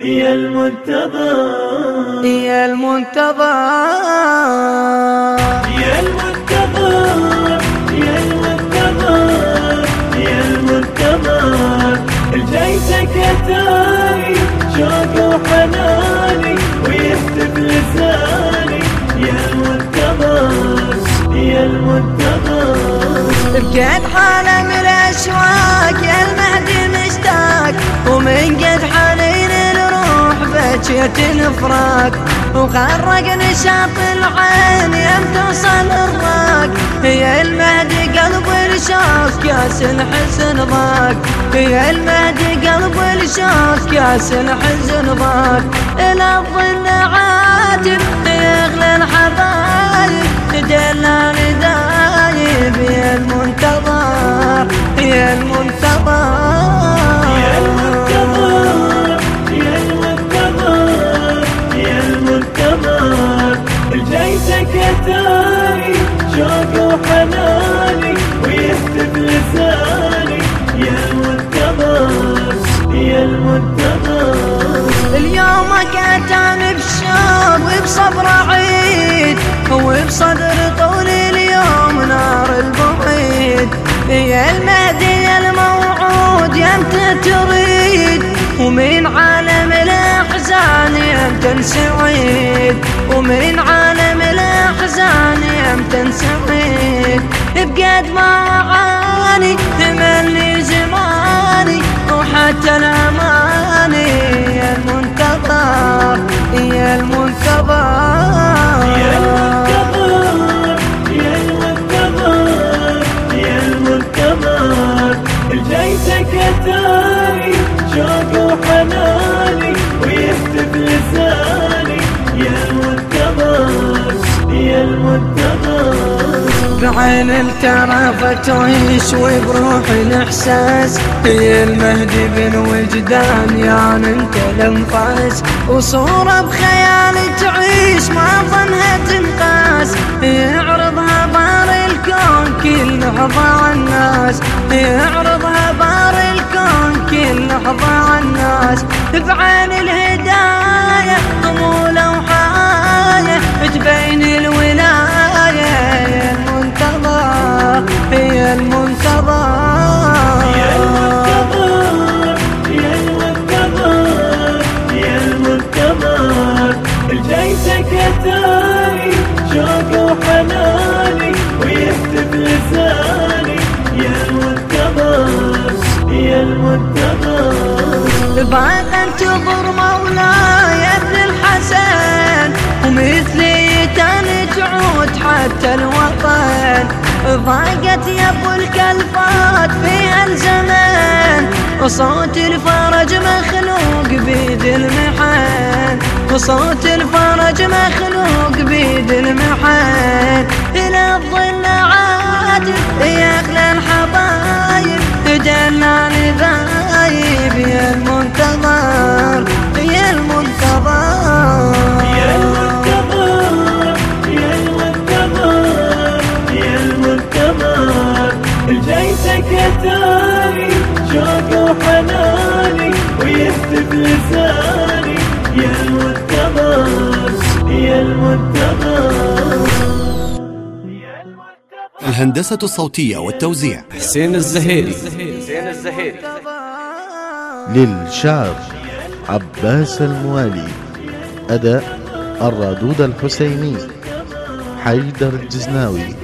يا المنتظر. يا المنتظر. يا المنتظر. يا المنتظر. يا المنتظر. الجيتك كتاري شوق وحناني ويهتف لساني. يا المنتظر. يا المنتظر. بقد حالم الأشواق يا المهدي مشتاق ومن قد حنين الروح بكيت الفراق وغرق نشاط العين يم توصل الراق. يا المهدي قلب الشوق كاس الحزن ضاق. يا المهدي قلب الشوق كاس الحزن ضاق. إلى يمتى تريد ومن عالم الأحزان يمتى سعيد ومن عالم الأحزان يمتى سعيد بقد ما عاني تملي زماني وحتى الأماني بعين الكرافة تعيش وبروح الإحساس. هي المهدي بالوجدان يا انت الانفاس وصورة بخيالي تعيش ما ظنها تنقاس. يعرضها بار الكون كل لحظة عالناس يعرضها بار الكون كل لحظة عالناس بعين الهداية. يا المنتظر بعد انتظر مولاي ابن الحسن ومثلي تاني تعود حتى الوطن. ضاقت يا أبو الكلفات في هالزمان وصوت الفرج مخلوق بيد المحن. وصوت الفرج مخلوق بيد المحن. لساني يا المنتظر يا المنتظر الهندسة الصوتية والتوزيع. حسين الزهيري. للشعر عباس الموالي. أداء الرادود الحسيني. حيدر الجزناوي.